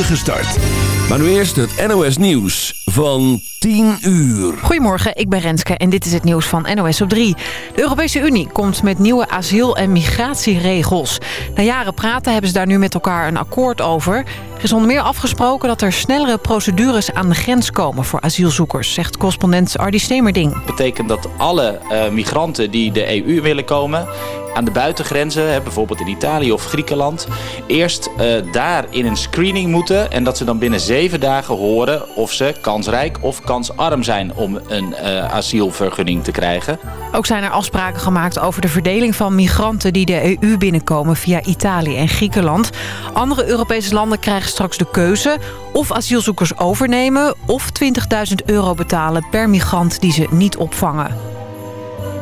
start. Maar nu eerst het NOS Nieuws van 10 uur. Goedemorgen, ik ben Renske en dit is het nieuws van NOS op 3. De Europese Unie komt met nieuwe asiel- en migratieregels. Na jaren praten hebben ze daar nu met elkaar een akkoord over. Er is onder meer afgesproken dat er snellere procedures aan de grens komen voor asielzoekers, zegt correspondent Ardi Stemerding. Dat betekent dat alle uh, migranten die de EU willen komen aan de buitengrenzen, bijvoorbeeld in Italië of Griekenland, eerst uh, daar in een screening moeten en dat ze dan binnen zeven dagen horen of ze kansrijk of kansarm zijn om een uh, asielvergunning te krijgen. Ook zijn er afspraken gemaakt over de verdeling van migranten die de EU binnenkomen via Italië en Griekenland. Andere Europese landen krijgen straks de keuze of asielzoekers overnemen of 20.000 euro betalen per migrant die ze niet opvangen.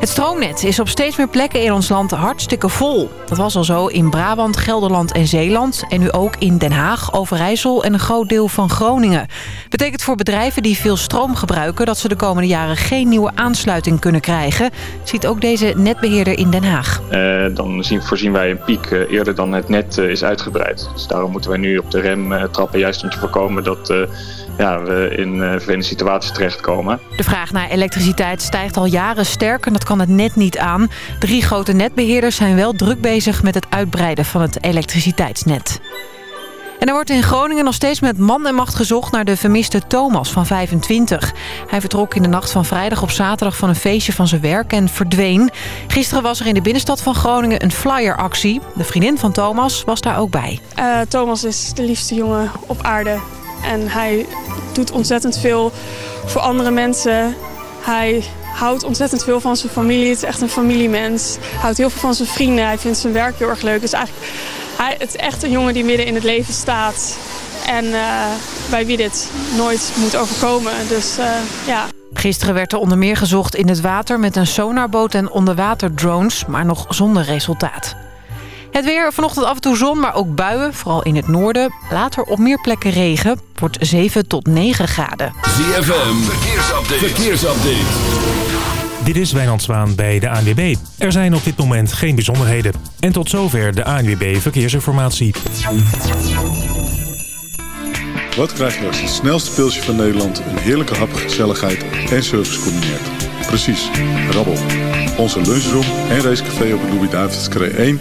Het stroomnet is op steeds meer plekken in ons land hartstikke vol. Dat was al zo in Brabant, Gelderland en Zeeland. En nu ook in Den Haag, Overijssel en een groot deel van Groningen. Betekent voor bedrijven die veel stroom gebruiken... dat ze de komende jaren geen nieuwe aansluiting kunnen krijgen. Ziet ook deze netbeheerder in Den Haag. Uh, dan zien, voorzien wij een piek uh, eerder dan het net uh, is uitgebreid. Dus daarom moeten wij nu op de rem trappen... juist om te voorkomen dat ja, we in uh, vervelende situaties terechtkomen. De vraag naar elektriciteit stijgt al jaren sterk en dat kan het net niet aan. Drie grote netbeheerders zijn wel druk bezig met het uitbreiden van het elektriciteitsnet. En er wordt in Groningen nog steeds met man en macht gezocht naar de vermiste Thomas van 25. Hij vertrok in de nacht van vrijdag op zaterdag van een feestje van zijn werk en verdween. Gisteren was er in de binnenstad van Groningen een flyeractie. De vriendin van Thomas was daar ook bij. Uh, Thomas is de liefste jongen op aarde. En hij doet ontzettend veel voor andere mensen. Hij houdt ontzettend veel van zijn familie. Het is echt een familiemens. Hij houdt heel veel van zijn vrienden. Hij vindt zijn werk heel erg leuk. Dus eigenlijk, hij, het is echt een jongen die midden in het leven staat. En uh, bij wie dit nooit moet overkomen. Dus uh, ja... Gisteren werd er onder meer gezocht in het water met een sonarboot en onderwaterdrones, maar nog zonder resultaat. Het weer, vanochtend af en toe zon, maar ook buien, vooral in het noorden. Later op meer plekken regen, wordt 7 tot 9 graden. ZFM, verkeersupdate. verkeersupdate. Dit is Wijnand Zwaan bij de ANWB. Er zijn op dit moment geen bijzonderheden. En tot zover de ANWB Verkeersinformatie. Wat krijg je als het snelste pilsje van Nederland... een heerlijke hap, gezelligheid en service combineert? Precies, rabbel. Onze lunchroom en racecafé op de Louis-David's 1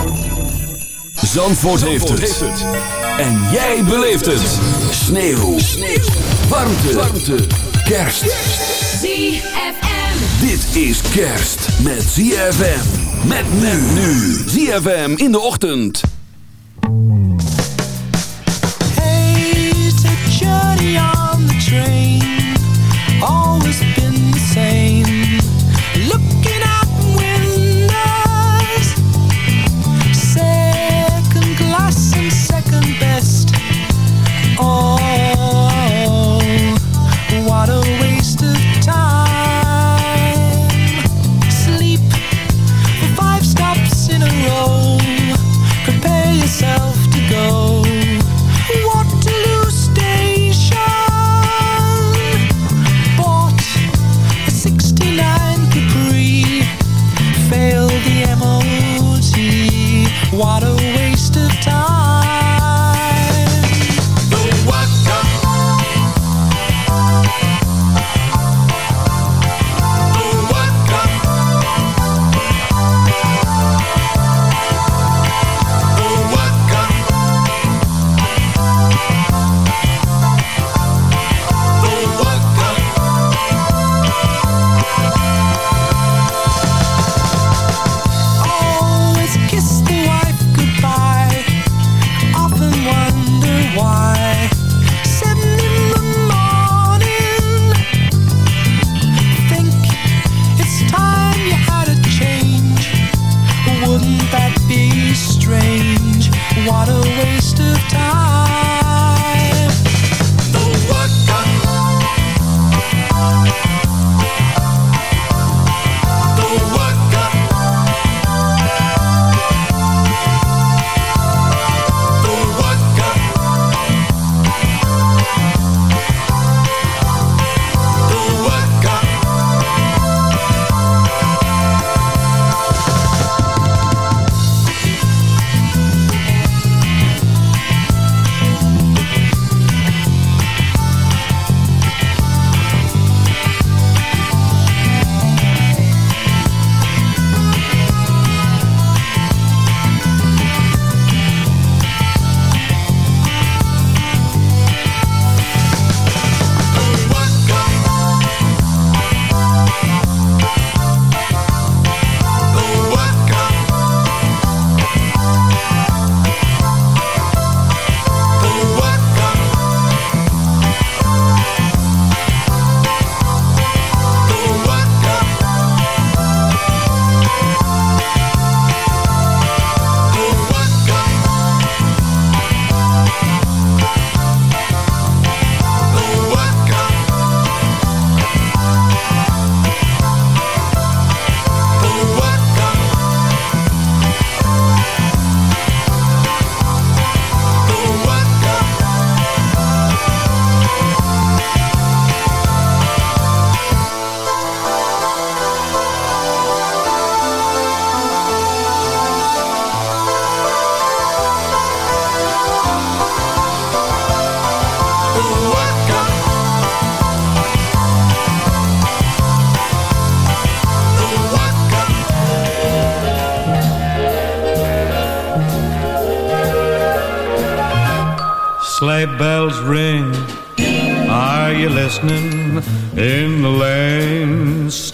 Zandvoort, heeft, het. En jij beleeft het. Sneeuw. Sneeuw. Warmte. Warmte. Kerst. ZFM. Dit is kerst met ZFM. Met men nu. ZFM in de ochtend. Hey, take journey on the train.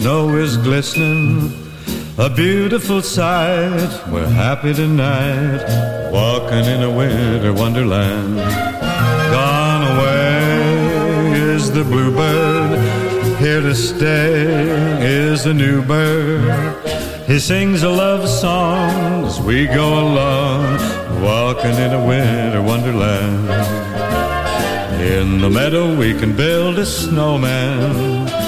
Snow is glistening. A beautiful sight. We're happy tonight, walking in a winter wonderland. Gone away is the bluebird. Here to stay is a new bird. He sings a love song as we go along, walking in a winter wonderland. In the meadow we can build a snowman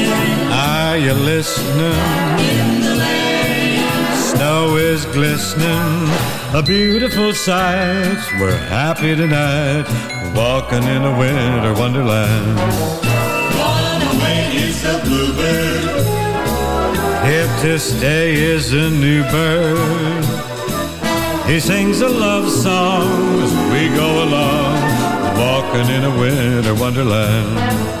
Are you listening? Snow is glistening, a beautiful sight. We're happy tonight, walking in a winter wonderland. Gone away is the bluebird. Here to stay is a new bird. He sings a love song as we go along, walking in a winter wonderland.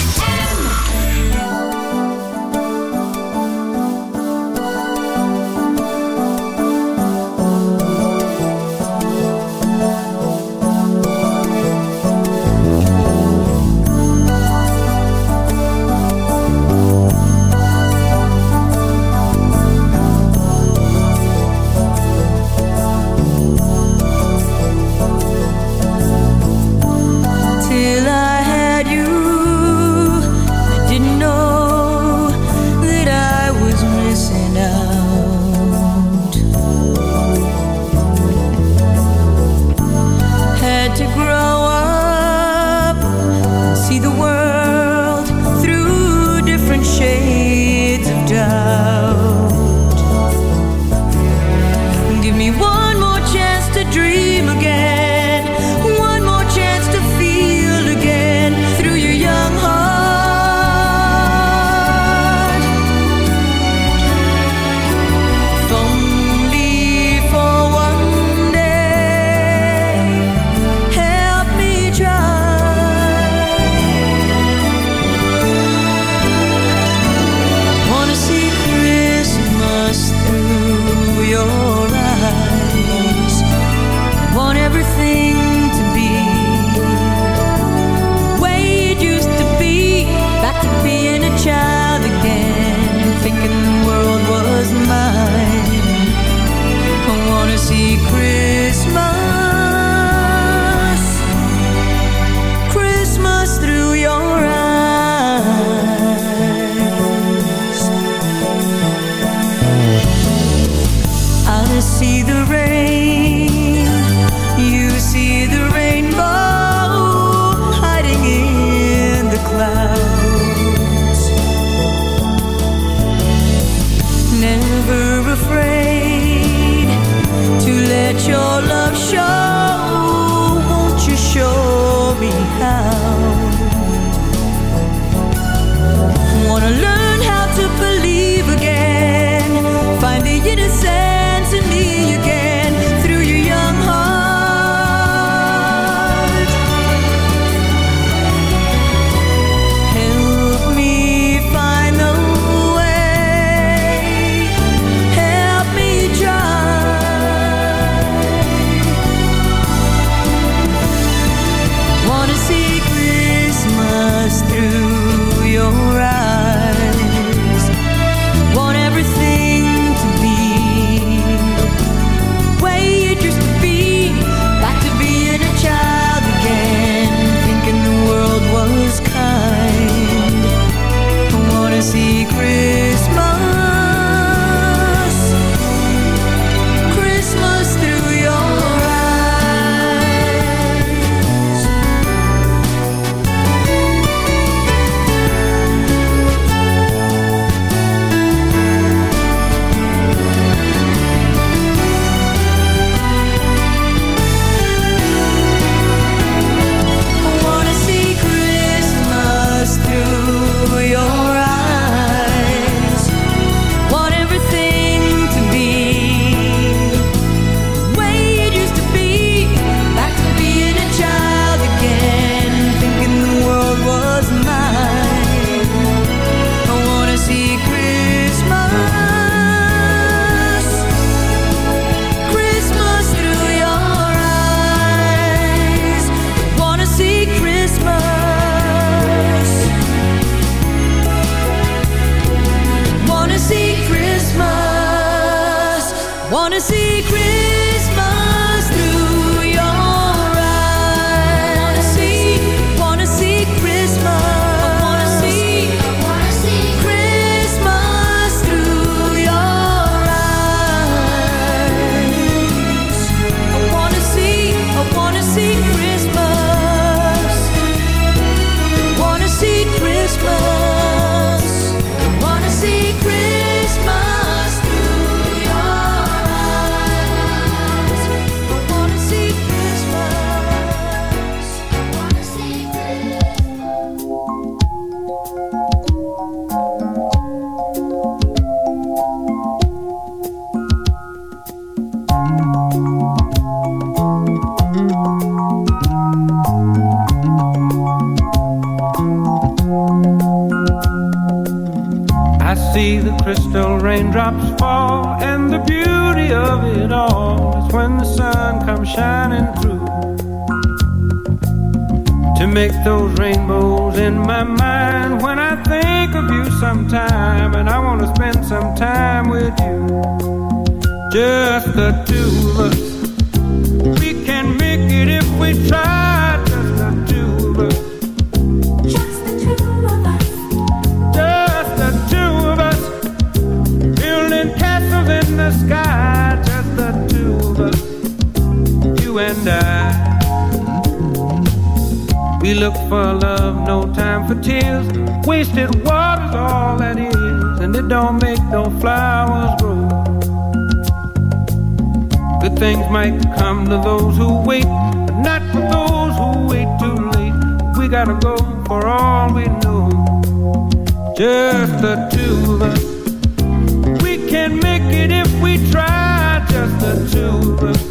can make it if we try, just the two of us.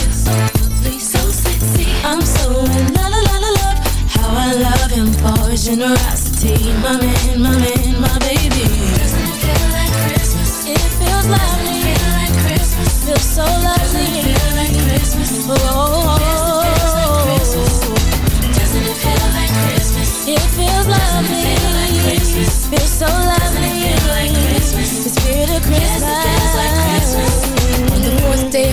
generosity, my man, my man, my baby. Doesn't it feel like Christmas? It feels lovely. Feel like Christmas. Feels so lovely. Doesn't it feel like Christmas? Oh, oh, oh. Doesn't it feel like Christmas? It feels lovely. Doesn't it feel like Christmas? Feels so lovely. Doesn't it feel like Christmas? The spirit of Christmas. Yes,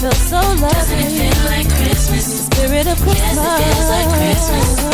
feel like Christmas? Feels so lovely. Doesn't it feel like Christmas? The spirit of Christmas. Yes, it feels like Christmas.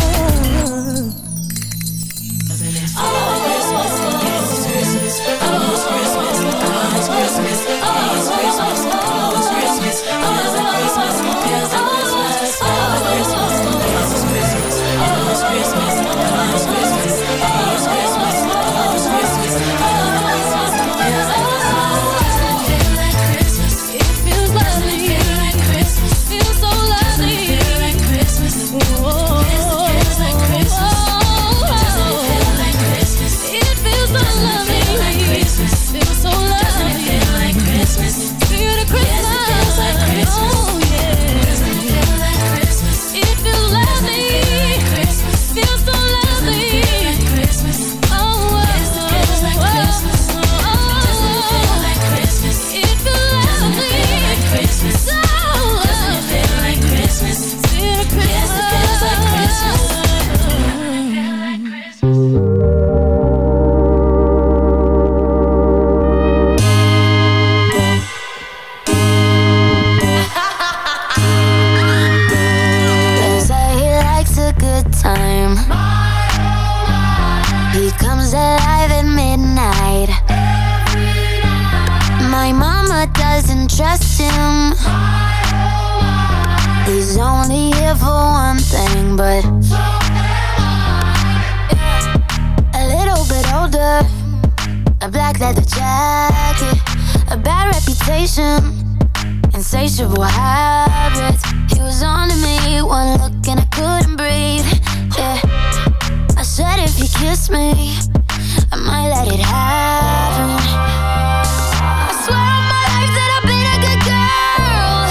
If he kissed me, I might let it happen. I swear on my life that I've been a good girl.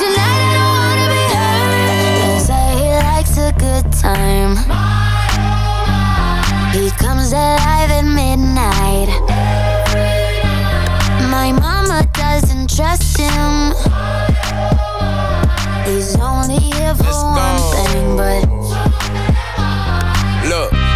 Tonight I don't wanna be hurt. He likes a good time. He comes alive at midnight. My mama doesn't trust him. He's only here for one thing, but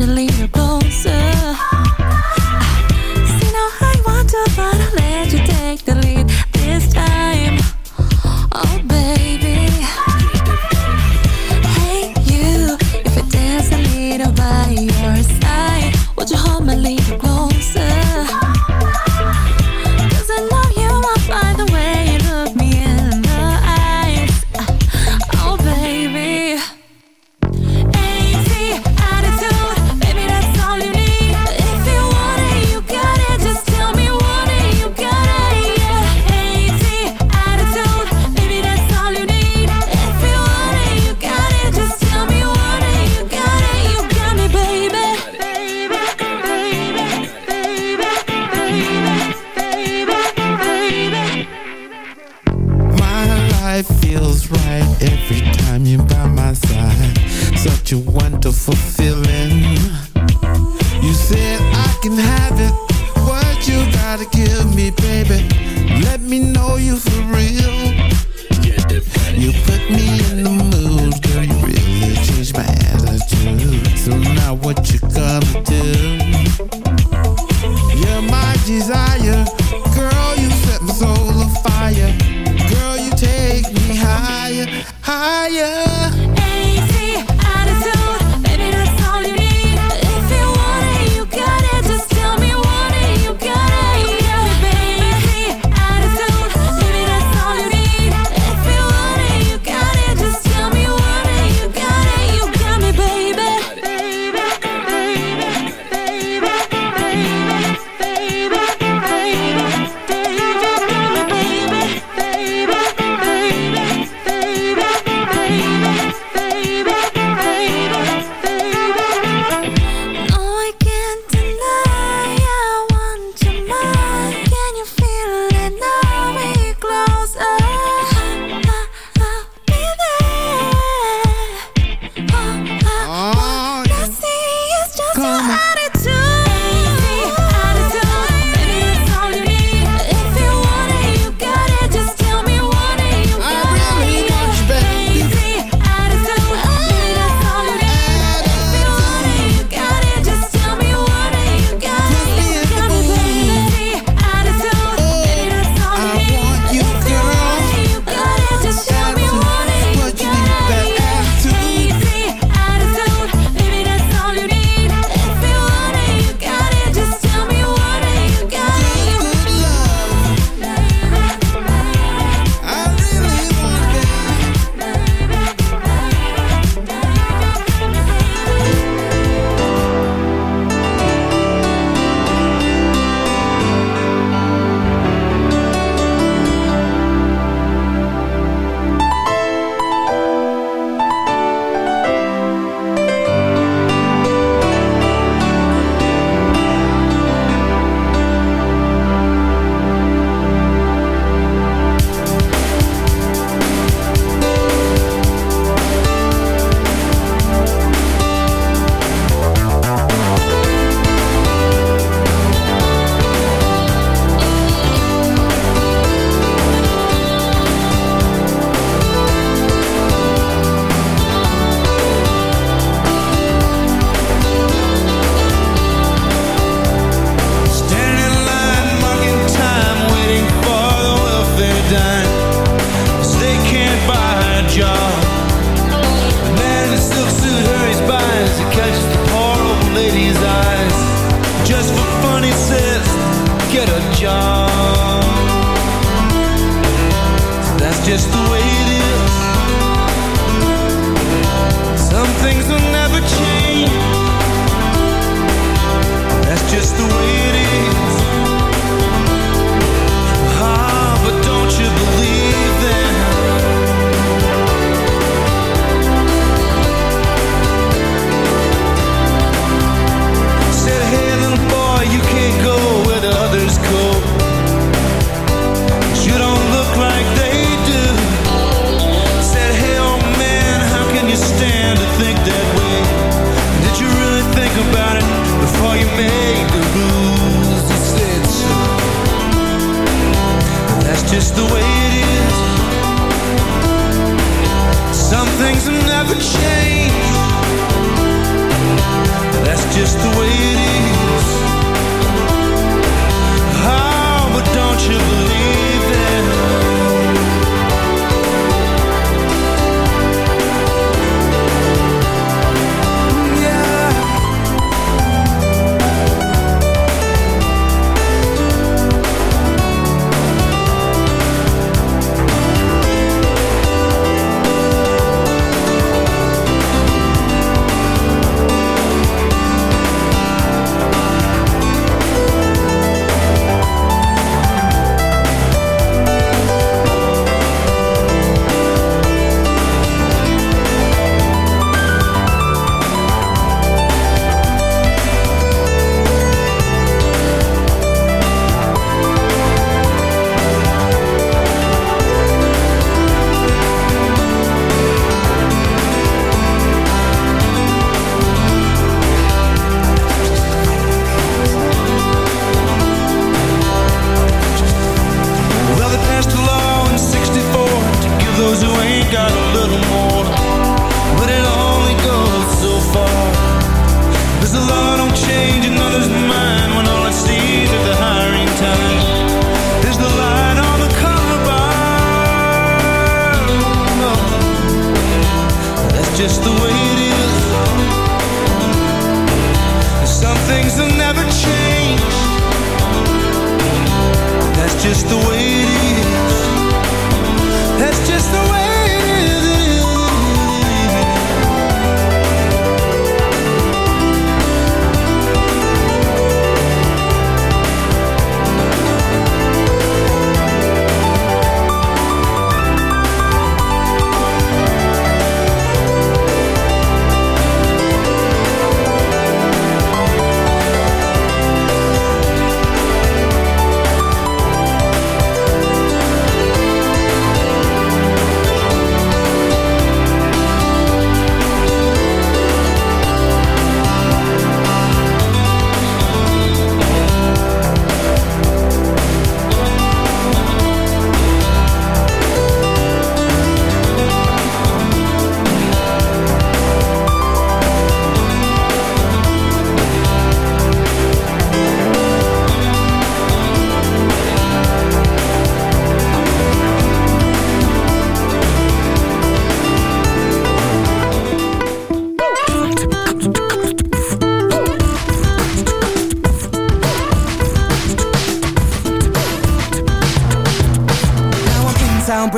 Won't you get a little closer?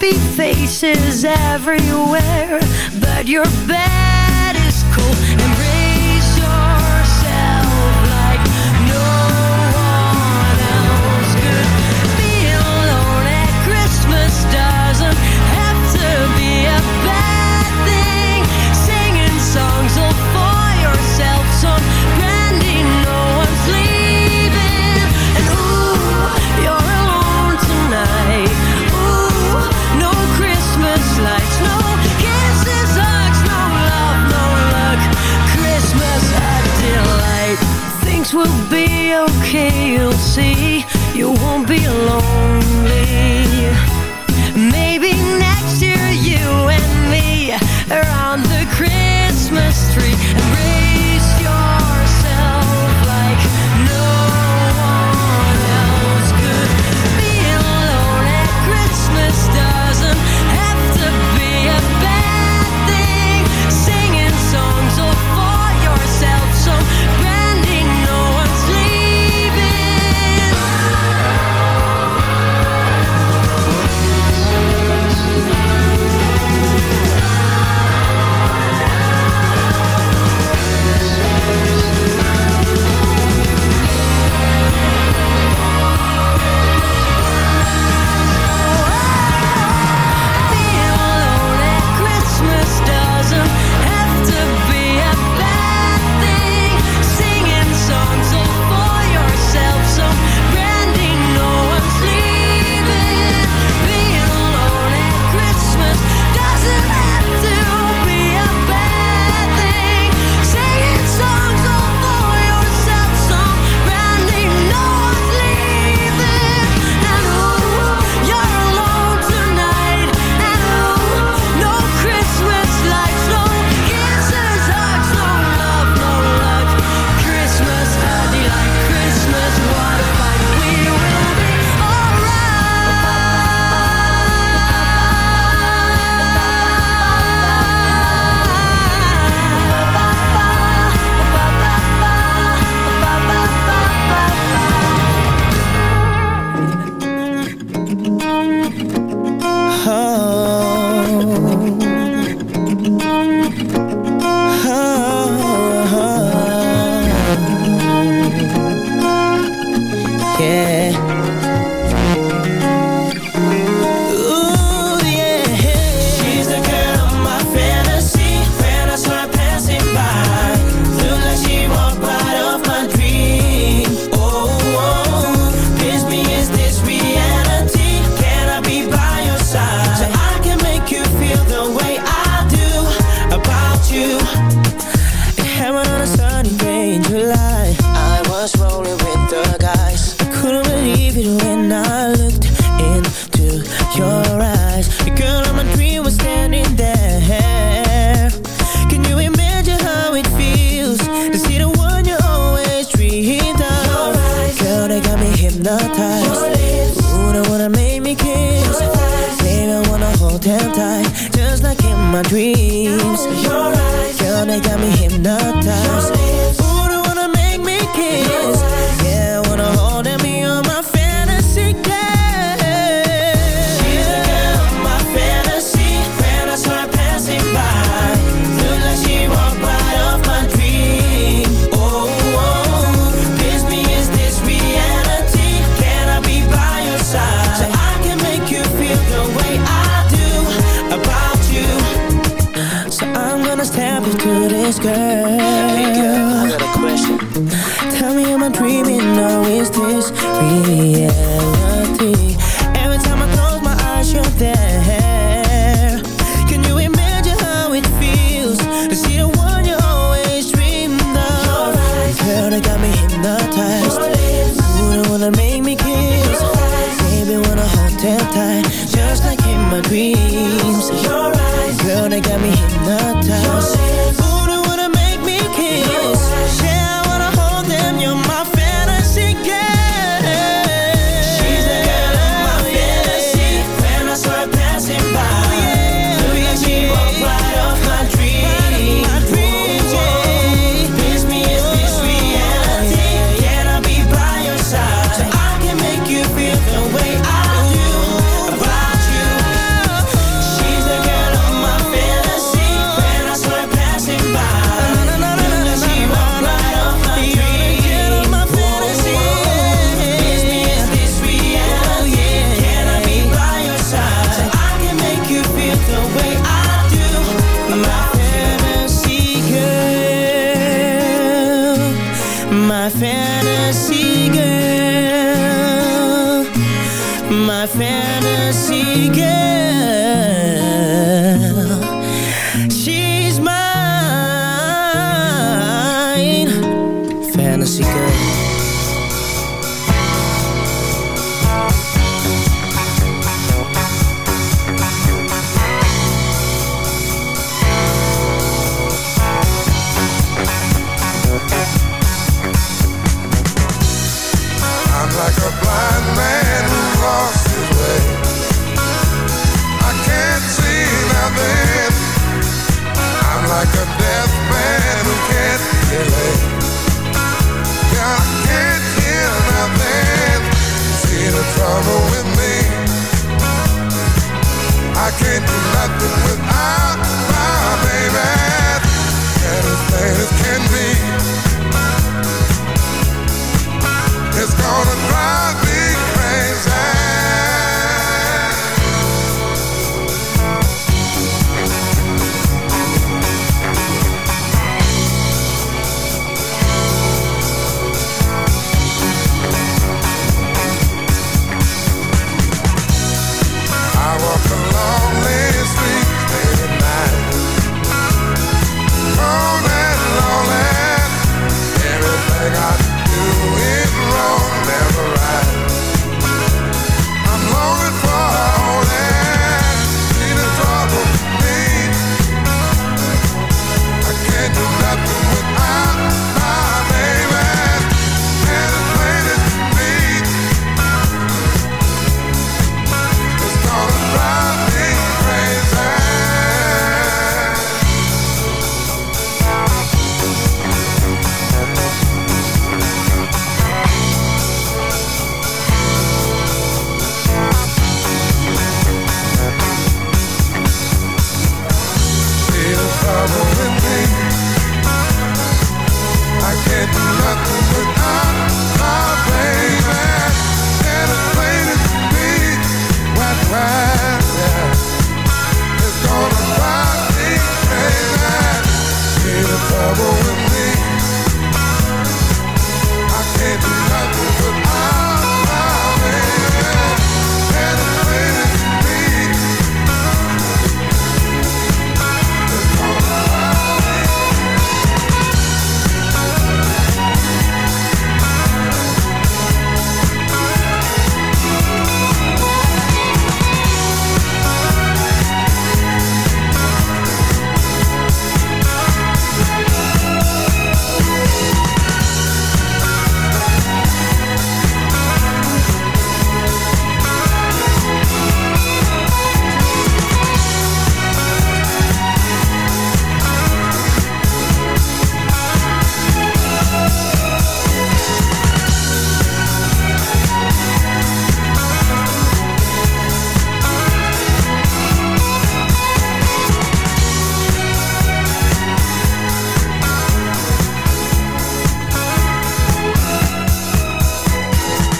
Happy faces everywhere, but your bed Things